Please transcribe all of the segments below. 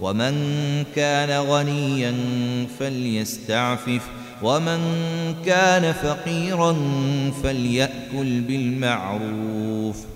ومن كان غنيا فليستعفف ومن كان فقيرا فليأكل بالمعروف.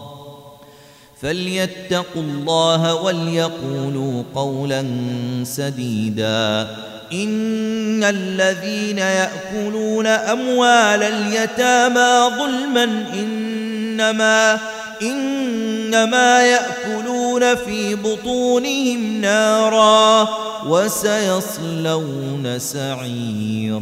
فليتقوا الله وليقولوا قولا سديدا. إن الذين يأكلون أموال اليتامى ظلما إنما إنما يأكلون في بطونهم نارا وسيصلون سعيرا.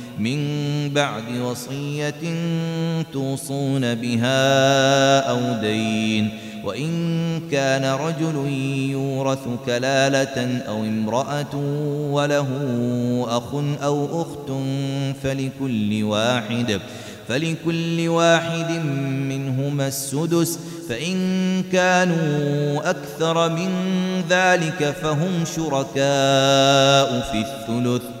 من بعد وصية توصون بها أو دين وإن كان رجل يورث كلالة أو امرأة وله أخ أو أخت فلكل واحد فلكل واحد منهما السدس فإن كانوا أكثر من ذلك فهم شركاء في الثلث.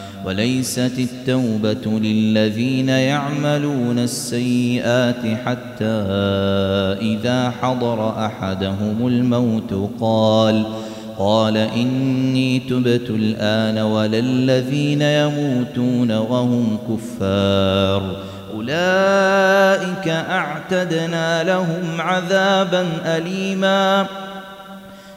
وليست التوبة للذين يعملون السيئات حتى إذا حضر أحدهم الموت قال قال إني تبت الآن ولا الذين يموتون وهم كفار. أولئك أعتدنا لهم عذابا أليما.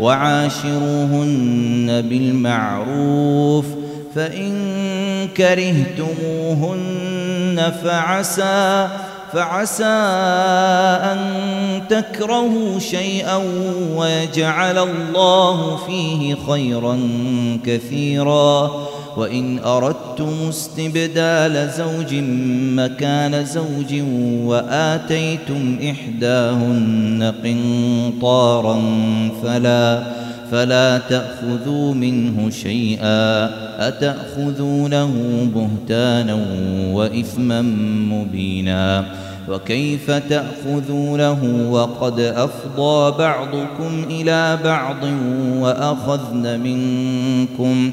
وعاشروهن بالمعروف فإن كرهتموهن فعسى فعسى أن تكرهوا شيئا ويجعل الله فيه خيرا كثيرا. وإن أردتم استبدال زوج مكان زوج وآتيتم إحداهن قنطارا فلا فلا تأخذوا منه شيئا أتأخذونه بهتانا وإثما مبينا وكيف تأخذونه وقد أفضى بعضكم إلى بعض وأخذن منكم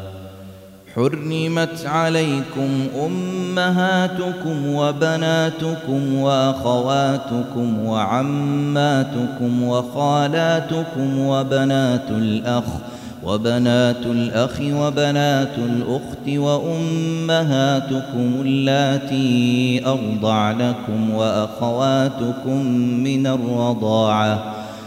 حرمت عليكم أمهاتكم وبناتكم وأخواتكم وعماتكم وخالاتكم وبنات الأخ وبنات الأخ وبنات الأخت وأمهاتكم اللاتي أرضعنكم وأخواتكم من الرضاعة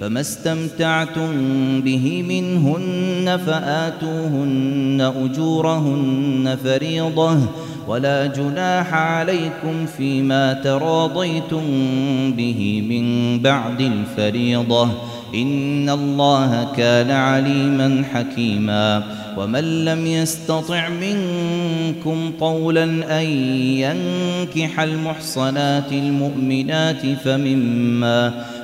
فما استمتعتم به منهن فآتوهن أجورهن فريضة ولا جناح عليكم فيما تراضيتم به من بعد الفريضة إن الله كان عليما حكيما ومن لم يستطع منكم طولا أن ينكح المحصنات المؤمنات فمما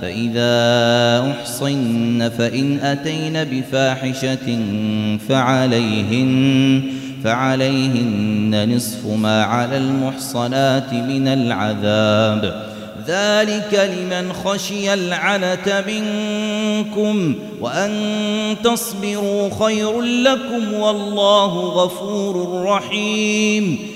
فإذا أحصن فإن أتين بفاحشة فعليهن فعليهن نصف ما على المحصنات من العذاب. ذلك لمن خشي العنة منكم وأن تصبروا خير لكم والله غفور رحيم.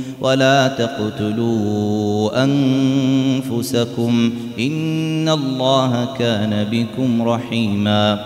ولا تقتلوا أنفسكم إن الله كان بكم رحيما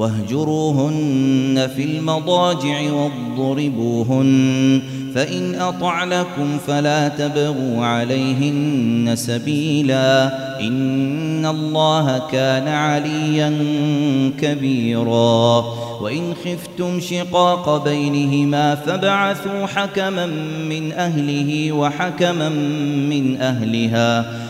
واهجروهن في المضاجع واضربوهن فإن أطعنكم فلا تبغوا عليهن سبيلا. إن الله كان عليا كبيرا. وإن خفتم شقاق بينهما فبعثوا حكما من أهله وحكما من أهلها.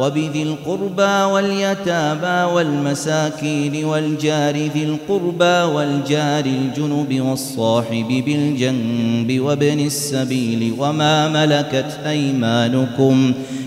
وبذي القربى واليتامى والمساكين والجار ذي القربى والجار الجنب والصاحب بالجنب وابن السبيل وما ملكت أيمانكم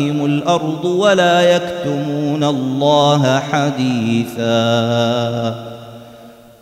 بهم الأرض ولا يكتمون الله حديثاً.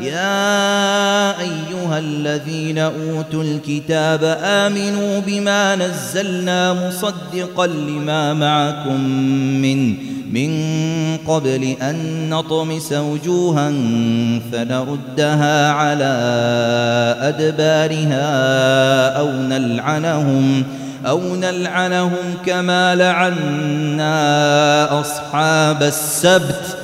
يا أيها الذين أوتوا الكتاب آمنوا بما نزلنا مصدقا لما معكم من من قبل أن نطمس وجوها فنردها على أدبارها أو نلعنهم أو نلعنهم كما لعنا أصحاب السبت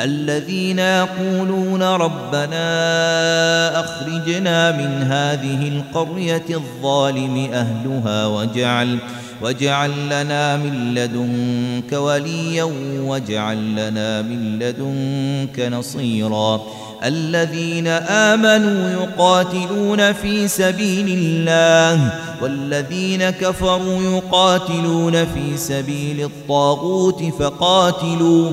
الذين يقولون ربنا أخرجنا من هذه القرية الظالم أهلها واجعل واجعل لنا من لدنك وليا واجعل لنا من لدنك نصيرا. الذين آمنوا يقاتلون في سبيل الله والذين كفروا يقاتلون في سبيل الطاغوت فقاتلوا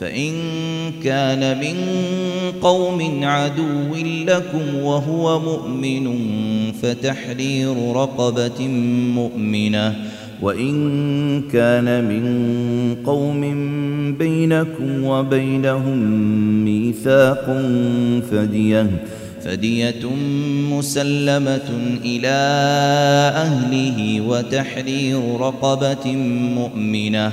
فإن كان من قوم عدو لكم وهو مؤمن فتحرير رقبة مؤمنة وإن كان من قوم بينكم وبينهم ميثاق فدية فدية مسلمة إلى أهله وتحرير رقبة مؤمنة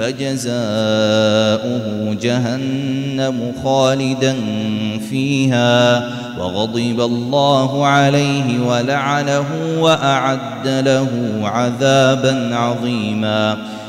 فجزاؤه جهنم خالدا فيها وغضب الله عليه ولعنه وأعد له عذابا عظيما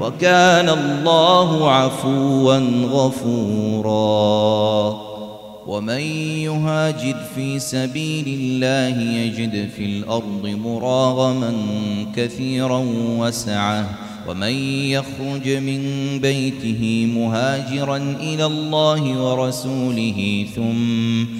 وكان الله عفوا غفورا. ومن يهاجر في سبيل الله يجد في الأرض مراغما كثيرا وسعة. ومن يخرج من بيته مهاجرا إلى الله ورسوله ثم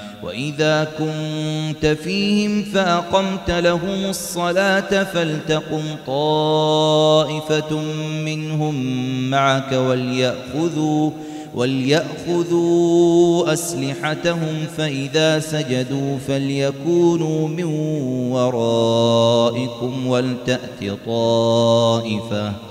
وإذا كنت فيهم فأقمت لهم الصلاة فلتقم طائفة منهم معك وليأخذوا وليأخذوا أسلحتهم فإذا سجدوا فليكونوا من ورائكم ولتأت طائفة.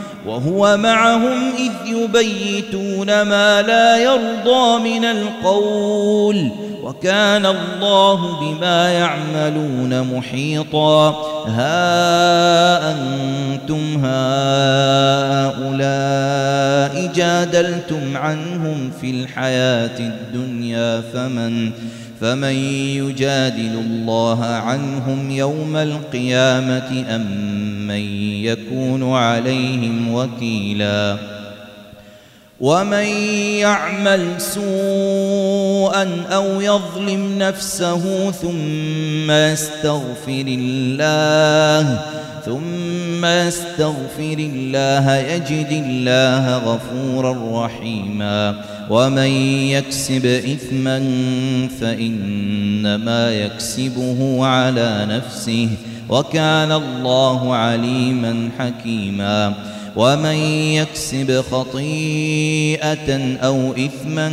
وهو معهم إذ يبيتون ما لا يرضى من القول وكان الله بما يعملون محيطا ها أنتم هؤلاء جادلتم عنهم في الحياة الدنيا فمن فمن يجادل الله عنهم يوم القيامة أم من يكون عليهم وكيلاً ومن يعمل سوءا أو يظلم نفسه ثم يستغفر الله ثم يستغفر الله يجد الله غفورا رحيما ومن يكسب إثما فإنما يكسبه على نفسه وكان الله عليما حكيما. ومن يكسب خطيئة أو إثما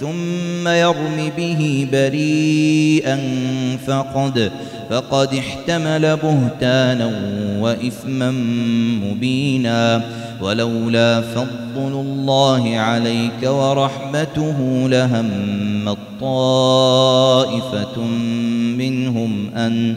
ثم يرم به بريئا فقد فقد احتمل بهتانا وإثما مبينا. ولولا فضل الله عليك ورحمته لهم طائفة منهم أن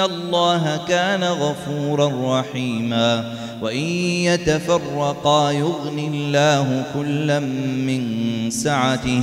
الله كان غفورا رحيما وإن يتفرقا يغني الله كلا من سعته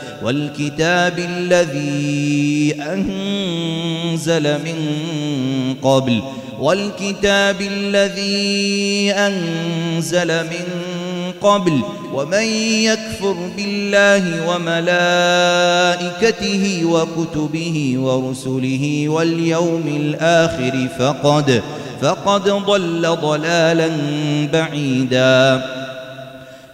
الذي أنزل من قبل والكتاب الذي أنزل من قبل ومن يكفر بالله وملائكته وكتبه ورسله واليوم الآخر فقد فقد ضل ضلالا بعيدا.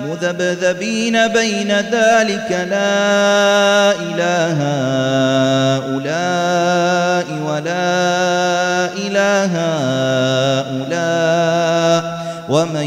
مذبذبين بين ذلك لا إله هؤلاء ولا إله هؤلاء ومن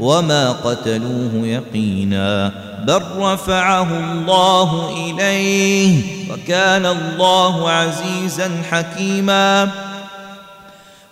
وما قتلوه يقينا بل رفعه الله إليه وكان الله عزيزا حكيما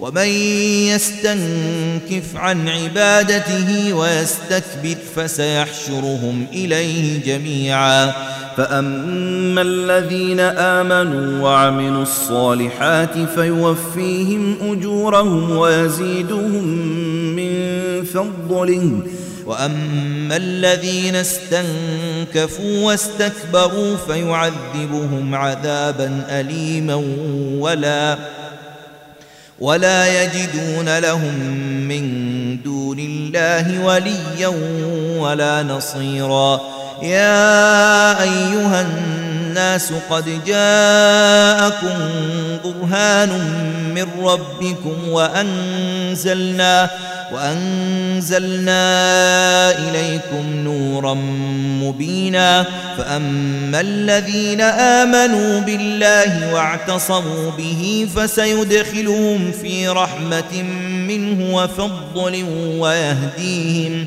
ومن يستنكف عن عبادته ويستكبر فسيحشرهم إليه جميعا. فأما الذين آمنوا وعملوا الصالحات فيوفيهم أجورهم ويزيدهم من فضله. وأما الذين استنكفوا واستكبروا فيعذبهم عذابا أليما ولا ولا يجدون لهم من دون الله وليا ولا نصيرا يا أيها الناس قد جاءكم برهان من ربكم وأنزلنا وأنزلنا إليكم نورا مبينا فأما الذين آمنوا بالله واعتصموا به فسيدخلهم في رحمة منه وفضل ويهديهم